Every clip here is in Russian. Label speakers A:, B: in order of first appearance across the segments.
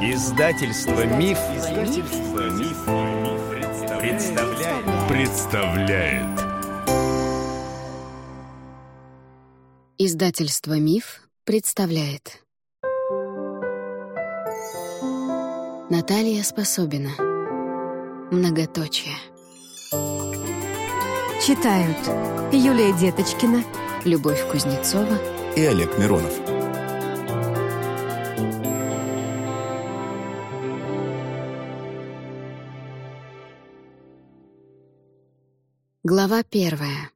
A: Издательство Миф, Издательство Миф, представляет. представляет.
B: Издательство Миф представляет. Наталья Способина. Многоточие.
C: Читают Юлия Деточкина,
B: Любовь Кузнецова
A: и Олег Миронов.
B: Глава первая.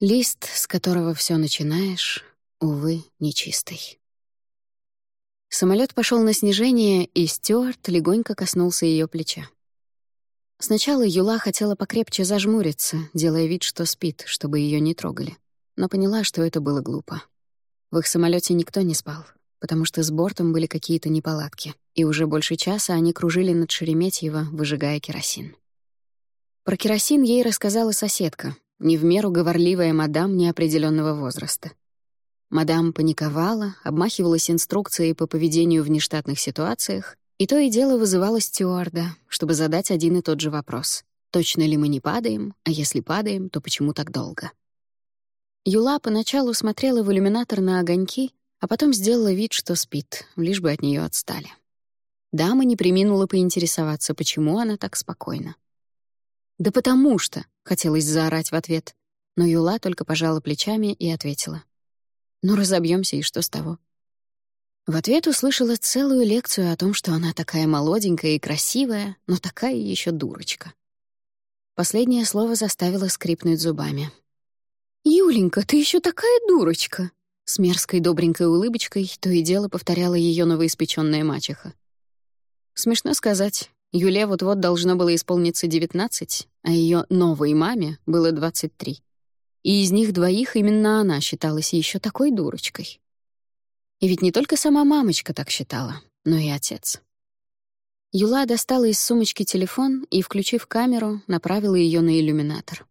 B: Лист, с которого все начинаешь, увы, нечистый. Самолет пошел на снижение, и Стюарт легонько коснулся ее плеча. Сначала Юла хотела покрепче зажмуриться, делая вид, что спит, чтобы ее не трогали, но поняла, что это было глупо. В их самолете никто не спал, потому что с бортом были какие-то неполадки, и уже больше часа они кружили над Шереметьево, выжигая керосин. Про керосин ей рассказала соседка, не в меру говорливая мадам неопределенного возраста. Мадам паниковала, обмахивалась инструкцией по поведению в нештатных ситуациях, и то и дело вызывала стюарда, чтобы задать один и тот же вопрос. Точно ли мы не падаем, а если падаем, то почему так долго? Юла поначалу смотрела в иллюминатор на огоньки, а потом сделала вид, что спит, лишь бы от нее отстали. Дама не приминула поинтересоваться, почему она так спокойна. «Да потому что!» — хотелось заорать в ответ. Но Юла только пожала плечами и ответила. «Ну, разобьемся, и что с того?» В ответ услышала целую лекцию о том, что она такая молоденькая и красивая, но такая еще дурочка. Последнее слово заставило скрипнуть зубами. «Юленька, ты еще такая дурочка!» С мерзкой добренькой улыбочкой то и дело повторяла ее новоиспечённая мачеха. Смешно сказать, Юле вот-вот должно было исполниться 19, а ее новой маме было 23. И из них двоих именно она считалась еще такой дурочкой. И ведь не только сама мамочка так считала, но и отец. Юла достала из сумочки телефон и, включив камеру, направила ее на иллюминатор.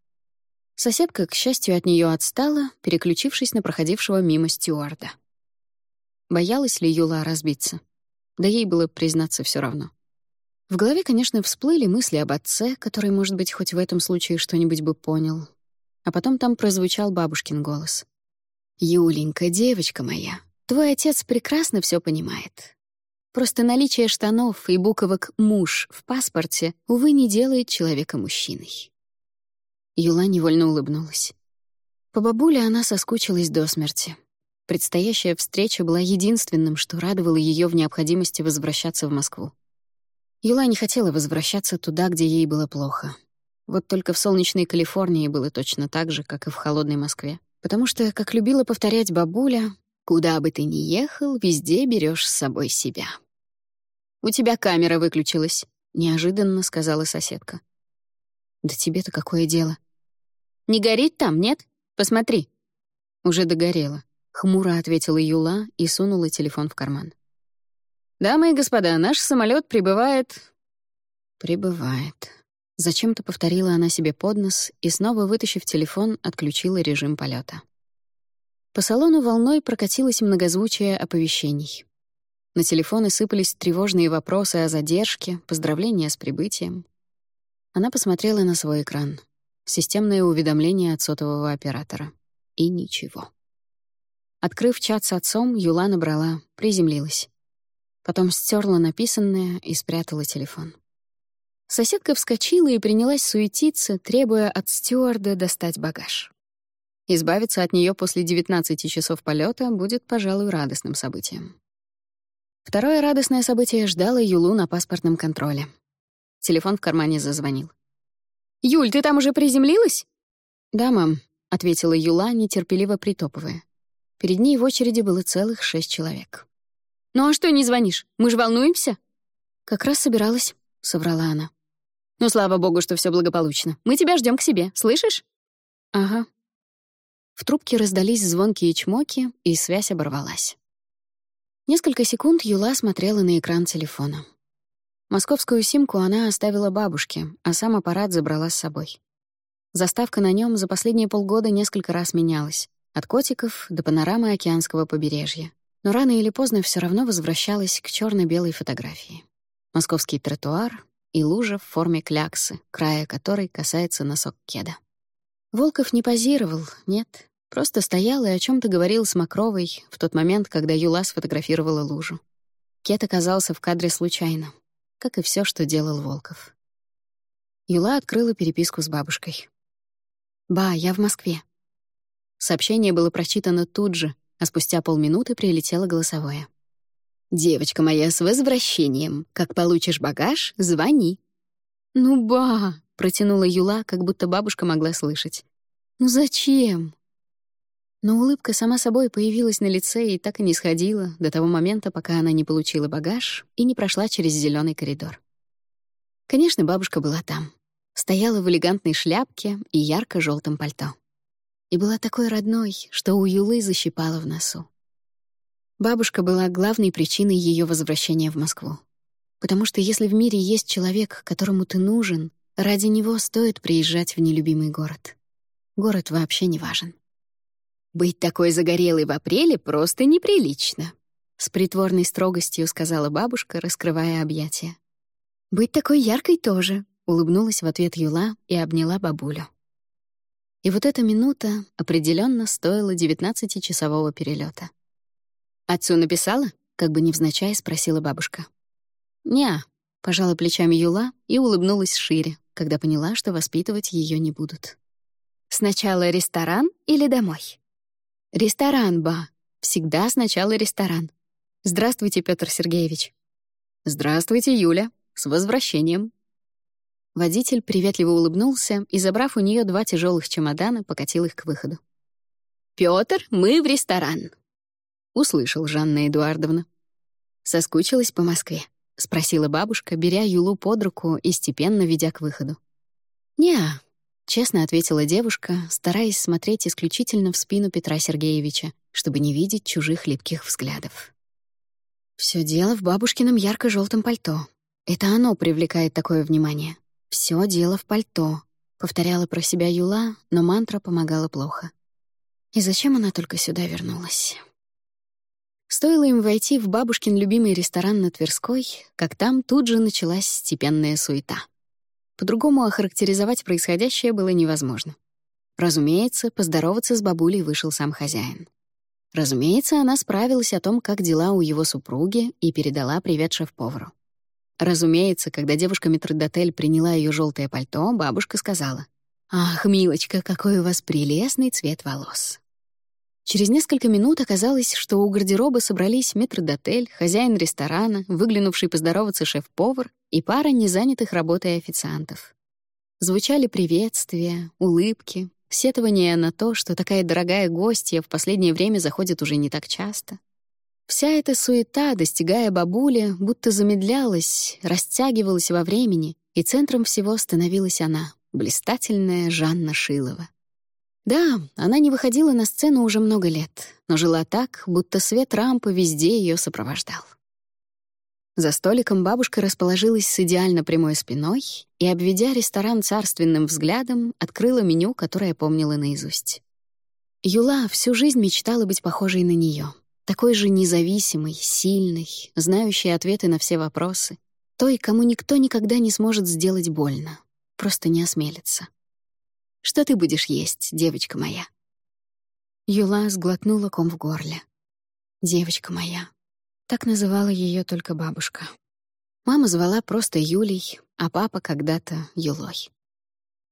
B: Соседка, к счастью, от нее отстала, переключившись на проходившего мимо стюарда. Боялась ли Юла разбиться? Да ей было, признаться, все равно. В голове, конечно, всплыли мысли об отце, который, может быть, хоть в этом случае что-нибудь бы понял. А потом там прозвучал бабушкин голос. «Юленька, девочка моя, твой отец прекрасно все понимает. Просто наличие штанов и буковок «муж» в паспорте, увы, не делает человека мужчиной». Юла невольно улыбнулась. По бабуле она соскучилась до смерти. Предстоящая встреча была единственным, что радовало ее в необходимости возвращаться в Москву. Юла не хотела возвращаться туда, где ей было плохо. Вот только в солнечной Калифорнии было точно так же, как и в холодной Москве. Потому что, как любила повторять бабуля, «Куда бы ты ни ехал, везде берешь с собой себя». «У тебя камера выключилась», — неожиданно сказала соседка. «Да тебе-то какое дело?» «Не горит там, нет? Посмотри». «Уже догорело», — хмуро ответила Юла и сунула телефон в карман. «Дамы и господа, наш самолет прибывает...» «Прибывает». Зачем-то повторила она себе под нос и, снова вытащив телефон, отключила режим полета. По салону волной прокатилось многозвучие оповещений. На телефоны сыпались тревожные вопросы о задержке, поздравления с прибытием. Она посмотрела на свой экран. Системное уведомление от сотового оператора. И ничего. Открыв чат с отцом, Юла набрала, приземлилась. Потом стерла написанное и спрятала телефон. Соседка вскочила и принялась суетиться, требуя от стюарда достать багаж. Избавиться от нее после 19 часов полета будет, пожалуй, радостным событием. Второе радостное событие ждало Юлу на паспортном контроле. Телефон в кармане зазвонил. «Юль, ты там уже приземлилась?» «Да, мам», — ответила Юла, нетерпеливо притопывая. Перед ней в очереди было целых шесть человек. «Ну а что не звонишь? Мы же волнуемся?» «Как раз собиралась», — соврала она. «Ну, слава богу, что все благополучно. Мы тебя ждем к себе, слышишь?» «Ага». В трубке раздались звонкие чмоки, и связь оборвалась. Несколько секунд Юла смотрела на экран телефона. Московскую симку она оставила бабушке, а сам аппарат забрала с собой. Заставка на нем за последние полгода несколько раз менялась. От котиков до панорамы океанского побережья. Но рано или поздно все равно возвращалась к черно белой фотографии. Московский тротуар и лужа в форме кляксы, края которой касается носок кеда. Волков не позировал, нет, просто стоял и о чем то говорил с Макровой в тот момент, когда Юла сфотографировала лужу. Кет оказался в кадре случайно, как и все, что делал Волков. Юла открыла переписку с бабушкой. «Ба, я в Москве». Сообщение было прочитано тут же, а спустя полминуты прилетело голосовое. «Девочка моя, с возвращением. Как получишь багаж, звони». «Ну, ба!» — протянула Юла, как будто бабушка могла слышать. «Ну зачем?» Но улыбка сама собой появилась на лице и так и не сходила до того момента, пока она не получила багаж и не прошла через зеленый коридор. Конечно, бабушка была там. Стояла в элегантной шляпке и ярко желтом пальто и была такой родной, что у Юлы защипала в носу. Бабушка была главной причиной ее возвращения в Москву. Потому что если в мире есть человек, которому ты нужен, ради него стоит приезжать в нелюбимый город. Город вообще не важен. «Быть такой загорелой в апреле просто неприлично», — с притворной строгостью сказала бабушка, раскрывая объятия. «Быть такой яркой тоже», — улыбнулась в ответ Юла и обняла бабулю. И вот эта минута определенно стоила 19-часового перелета. «Отцу написала?» — как бы невзначай спросила бабушка. «Не-а», пожала плечами Юла и улыбнулась шире, когда поняла, что воспитывать ее не будут. «Сначала ресторан или домой?» «Ресторан, ба. Всегда сначала ресторан. Здравствуйте, Петр Сергеевич». «Здравствуйте, Юля. С возвращением», Водитель приветливо улыбнулся и, забрав у нее два тяжелых чемодана, покатил их к выходу. «Пётр, мы в ресторан!» — услышал Жанна Эдуардовна. «Соскучилась по Москве?» — спросила бабушка, беря Юлу под руку и степенно ведя к выходу. «Не-а», честно ответила девушка, стараясь смотреть исключительно в спину Петра Сергеевича, чтобы не видеть чужих липких взглядов. Все дело в бабушкином ярко желтом пальто. Это оно привлекает такое внимание. Все дело в пальто», — повторяла про себя Юла, но мантра помогала плохо. И зачем она только сюда вернулась? Стоило им войти в бабушкин любимый ресторан на Тверской, как там тут же началась степенная суета. По-другому охарактеризовать происходящее было невозможно. Разумеется, поздороваться с бабулей вышел сам хозяин. Разумеется, она справилась о том, как дела у его супруги, и передала привет шеф-повару. Разумеется, когда девушка-метродотель приняла ее желтое пальто, бабушка сказала, «Ах, милочка, какой у вас прелестный цвет волос». Через несколько минут оказалось, что у гардероба собрались метродотель, хозяин ресторана, выглянувший поздороваться шеф-повар и пара незанятых работой официантов. Звучали приветствия, улыбки, сетования на то, что такая дорогая гостья в последнее время заходит уже не так часто — Вся эта суета, достигая бабули, будто замедлялась, растягивалась во времени, и центром всего становилась она, блистательная Жанна Шилова. Да, она не выходила на сцену уже много лет, но жила так, будто свет рампы везде ее сопровождал. За столиком бабушка расположилась с идеально прямой спиной и, обведя ресторан царственным взглядом, открыла меню, которое помнила наизусть. Юла всю жизнь мечтала быть похожей на нее, такой же независимый, сильный, знающий ответы на все вопросы, той, кому никто никогда не сможет сделать больно, просто не осмелится. «Что ты будешь есть, девочка моя?» Юла сглотнула ком в горле. «Девочка моя». Так называла ее только бабушка. Мама звала просто Юлей, а папа когда-то Юлой.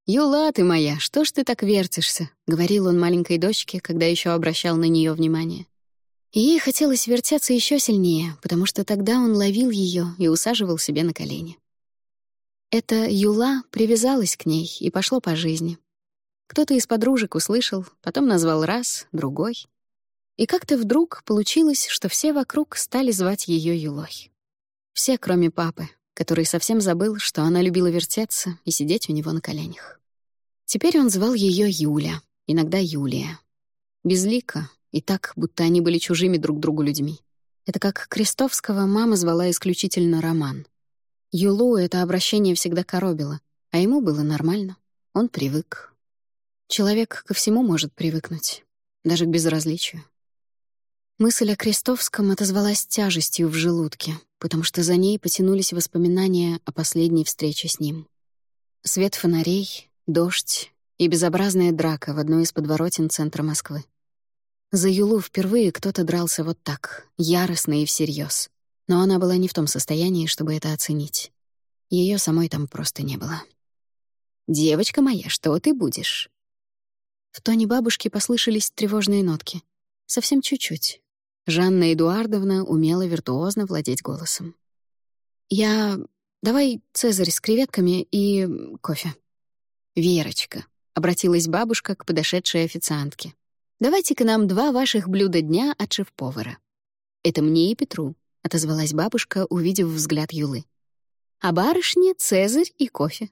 B: «Юла ты моя, что ж ты так вертишься?» — говорил он маленькой дочке, когда еще обращал на нее внимание. И ей хотелось вертеться еще сильнее, потому что тогда он ловил ее и усаживал себе на колени. Эта Юла привязалась к ней и пошло по жизни. Кто-то из подружек услышал, потом назвал раз, другой. И как-то вдруг получилось, что все вокруг стали звать ее Юлой. Все, кроме папы, который совсем забыл, что она любила вертеться и сидеть у него на коленях. Теперь он звал ее Юля, иногда Юлия. Безлика, и так, будто они были чужими друг другу людьми. Это как Крестовского мама звала исключительно Роман. Юлу это обращение всегда коробило, а ему было нормально. Он привык. Человек ко всему может привыкнуть, даже к безразличию. Мысль о Крестовском отозвалась тяжестью в желудке, потому что за ней потянулись воспоминания о последней встрече с ним. Свет фонарей, дождь и безобразная драка в одной из подворотен центра Москвы. За Юлу впервые кто-то дрался вот так, яростно и всерьез. Но она была не в том состоянии, чтобы это оценить. Ее самой там просто не было. «Девочка моя, что ты будешь?» В тоне бабушки послышались тревожные нотки. Совсем чуть-чуть, Жанна Эдуардовна умела виртуозно владеть голосом. «Я... Давай цезарь с креветками и... кофе». «Верочка», — обратилась бабушка к подошедшей официантке. «Давайте-ка нам два ваших блюда дня от шеф-повара». «Это мне и Петру», — отозвалась бабушка, увидев взгляд Юлы. «А барышне — цезарь и кофе».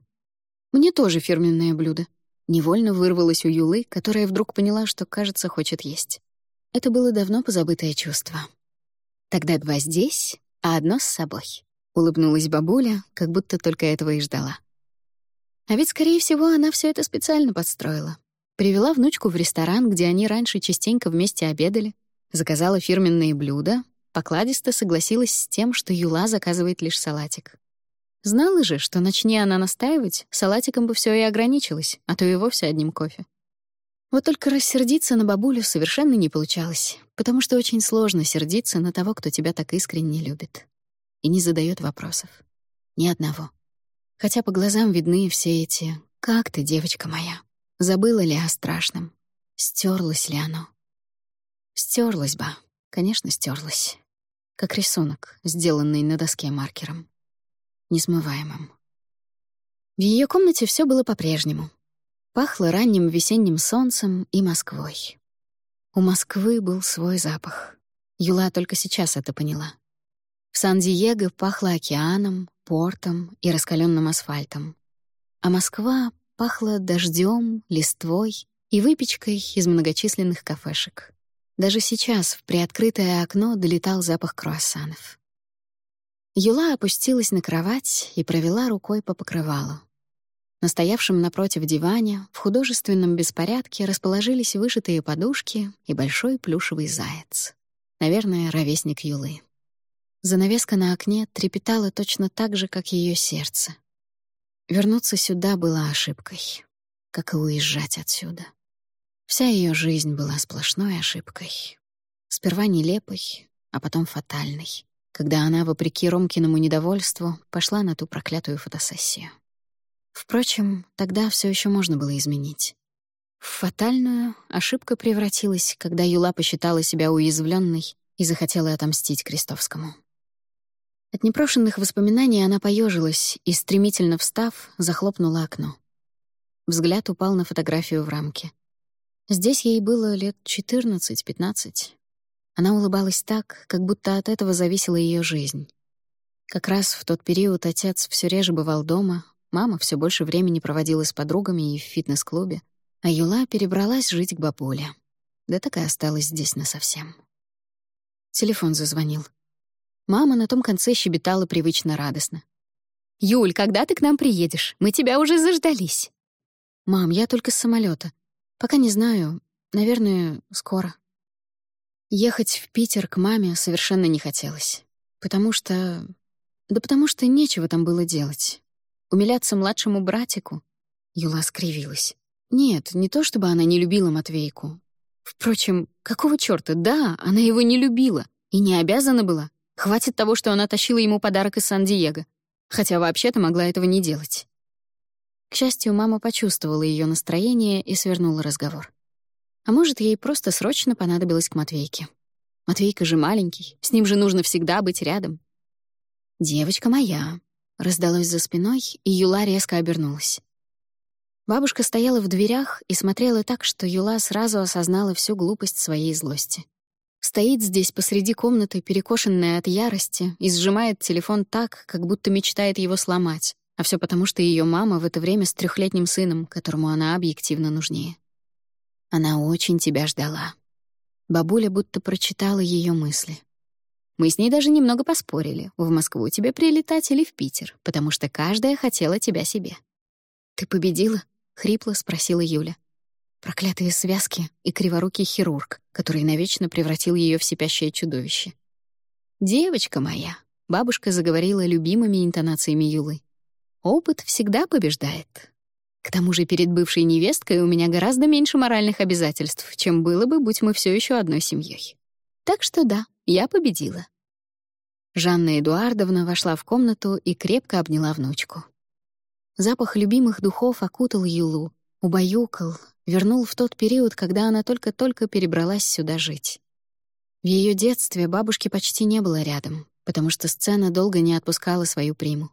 B: «Мне тоже фирменное блюдо». Невольно вырвалось у Юлы, которая вдруг поняла, что, кажется, хочет есть. Это было давно позабытое чувство. «Тогда два здесь, а одно с собой», — улыбнулась бабуля, как будто только этого и ждала. А ведь, скорее всего, она все это специально подстроила. Привела внучку в ресторан, где они раньше частенько вместе обедали, заказала фирменные блюда, покладисто согласилась с тем, что Юла заказывает лишь салатик. Знала же, что начни она настаивать, салатиком бы все и ограничилось, а то и вовсе одним кофе. Вот только рассердиться на бабулю совершенно не получалось, потому что очень сложно сердиться на того, кто тебя так искренне любит и не задает вопросов. Ни одного. Хотя по глазам видны все эти «Как ты, девочка моя? Забыла ли о страшном? Стерлось ли оно?» Стерлось бы, конечно, стерлось, Как рисунок, сделанный на доске маркером. Несмываемым. В ее комнате все было по-прежнему. Пахло ранним весенним солнцем и Москвой. У Москвы был свой запах. Юла только сейчас это поняла. В Сан-Диего пахло океаном, портом и раскаленным асфальтом. А Москва пахла дождем, листвой и выпечкой из многочисленных кафешек. Даже сейчас в приоткрытое окно долетал запах круассанов. Юла опустилась на кровать и провела рукой по покрывалу. На стоявшем напротив диване в художественном беспорядке расположились вышитые подушки и большой плюшевый заяц. Наверное, ровесник Юлы. Занавеска на окне трепетала точно так же, как ее сердце. Вернуться сюда было ошибкой, как и уезжать отсюда. Вся ее жизнь была сплошной ошибкой. Сперва нелепой, а потом фатальной, когда она, вопреки Ромкиному недовольству, пошла на ту проклятую фотосессию. Впрочем, тогда все еще можно было изменить. В фатальную ошибка превратилась, когда Юла посчитала себя уязвленной и захотела отомстить Крестовскому. От непрошенных воспоминаний она поежилась и, стремительно встав, захлопнула окно. Взгляд упал на фотографию в рамке. Здесь ей было лет 14-15. Она улыбалась так, как будто от этого зависела ее жизнь. Как раз в тот период отец все реже бывал дома, Мама все больше времени проводила с подругами и в фитнес-клубе, а Юла перебралась жить к бабуле. Да так и осталась здесь насовсем. Телефон зазвонил. Мама на том конце щебетала привычно радостно. «Юль, когда ты к нам приедешь? Мы тебя уже заждались». «Мам, я только с самолета. Пока не знаю. Наверное, скоро». Ехать в Питер к маме совершенно не хотелось. Потому что... Да потому что нечего там было делать. Умиляться младшему братику? Юла скривилась. Нет, не то чтобы она не любила Матвейку. Впрочем, какого чёрта? Да, она его не любила и не обязана была. Хватит того, что она тащила ему подарок из Сан-Диего. Хотя вообще-то могла этого не делать. К счастью, мама почувствовала ее настроение и свернула разговор. А может, ей просто срочно понадобилось к Матвейке. Матвейка же маленький, с ним же нужно всегда быть рядом. «Девочка моя», Раздалось за спиной, и Юла резко обернулась. Бабушка стояла в дверях и смотрела так, что Юла сразу осознала всю глупость своей злости. Стоит здесь посреди комнаты, перекошенная от ярости, и сжимает телефон так, как будто мечтает его сломать. А все потому, что ее мама в это время с трехлетним сыном, которому она объективно нужнее. Она очень тебя ждала. Бабуля будто прочитала ее мысли. Мы с ней даже немного поспорили, в Москву тебе прилетать или в Питер, потому что каждая хотела тебя себе. «Ты победила?» — хрипло спросила Юля. Проклятые связки и криворукий хирург, который навечно превратил ее в сипящее чудовище. «Девочка моя», — бабушка заговорила любимыми интонациями Юлы. «Опыт всегда побеждает. К тому же перед бывшей невесткой у меня гораздо меньше моральных обязательств, чем было бы, будь мы все еще одной семьей. Так что да, я победила. Жанна Эдуардовна вошла в комнату и крепко обняла внучку. Запах любимых духов окутал Юлу, убаюкал, вернул в тот период, когда она только-только перебралась сюда жить. В ее детстве бабушки почти не было рядом, потому что сцена долго не отпускала свою приму.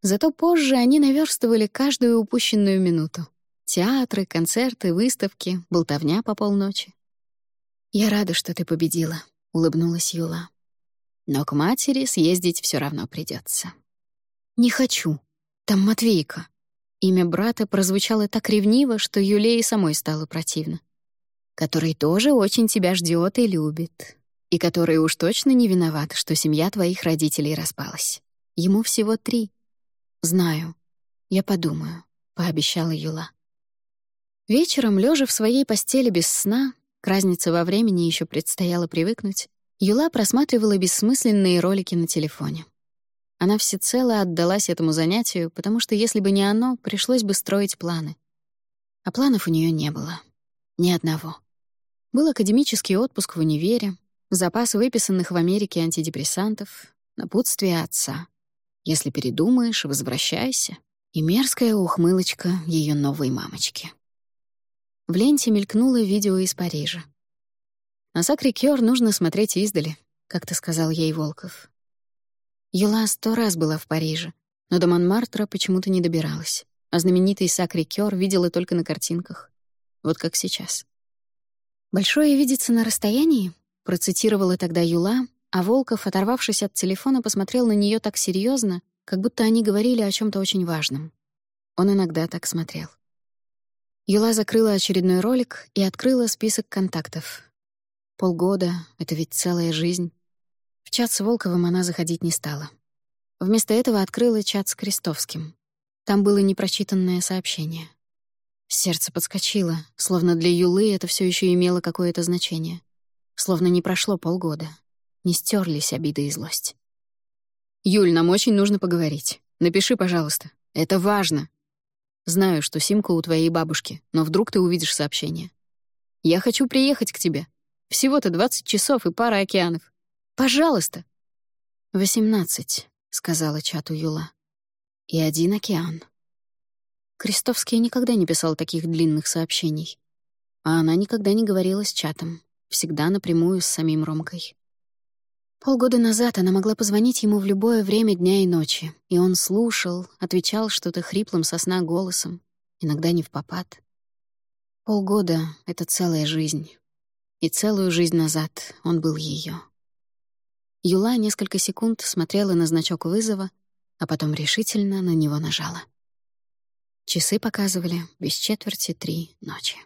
B: Зато позже они наверстывали каждую упущенную минуту. Театры, концерты, выставки, болтовня по полночи. «Я рада, что ты победила», — улыбнулась Юла. «Но к матери съездить все равно придется. «Не хочу. Там Матвейка». Имя брата прозвучало так ревниво, что Юле и самой стало противно. «Который тоже очень тебя ждет и любит. И который уж точно не виноват, что семья твоих родителей распалась. Ему всего три». «Знаю. Я подумаю», — пообещала Юла. Вечером, лежа в своей постели без сна, к разнице во времени еще предстояло привыкнуть, Юла просматривала бессмысленные ролики на телефоне. Она всецело отдалась этому занятию, потому что если бы не оно, пришлось бы строить планы. А планов у нее не было. Ни одного. Был академический отпуск в универе, запас выписанных в Америке антидепрессантов, напутствие отца. Если передумаешь, возвращайся. И мерзкая ухмылочка ее новой мамочки. В ленте мелькнуло видео из Парижа. «На Сакрикёр нужно смотреть издали», — как-то сказал ей Волков. Юла сто раз была в Париже, но до Монмартра почему-то не добиралась, а знаменитый Сакрикёр видела только на картинках. Вот как сейчас. «Большое видится на расстоянии», — процитировала тогда Юла, а Волков, оторвавшись от телефона, посмотрел на нее так серьезно, как будто они говорили о чем то очень важном. Он иногда так смотрел. Юла закрыла очередной ролик и открыла список контактов. Полгода — это ведь целая жизнь. В чат с Волковым она заходить не стала. Вместо этого открыла чат с Крестовским. Там было непрочитанное сообщение. Сердце подскочило, словно для Юлы это все еще имело какое-то значение. Словно не прошло полгода не стерлись обиды и злость. «Юль, нам очень нужно поговорить. Напиши, пожалуйста. Это важно. Знаю, что симка у твоей бабушки, но вдруг ты увидишь сообщение. Я хочу приехать к тебе. Всего-то 20 часов и пара океанов. Пожалуйста!» «Восемнадцать», — сказала чату Юла. «И один океан». Крестовский никогда не писал таких длинных сообщений. А она никогда не говорила с чатом, всегда напрямую с самим Ромкой. Полгода назад она могла позвонить ему в любое время дня и ночи, и он слушал, отвечал что-то хриплым сосна голосом, иногда не в попад. Полгода — это целая жизнь. И целую жизнь назад он был ее. Юла несколько секунд смотрела на значок вызова, а потом решительно на него нажала. Часы показывали без четверти три ночи.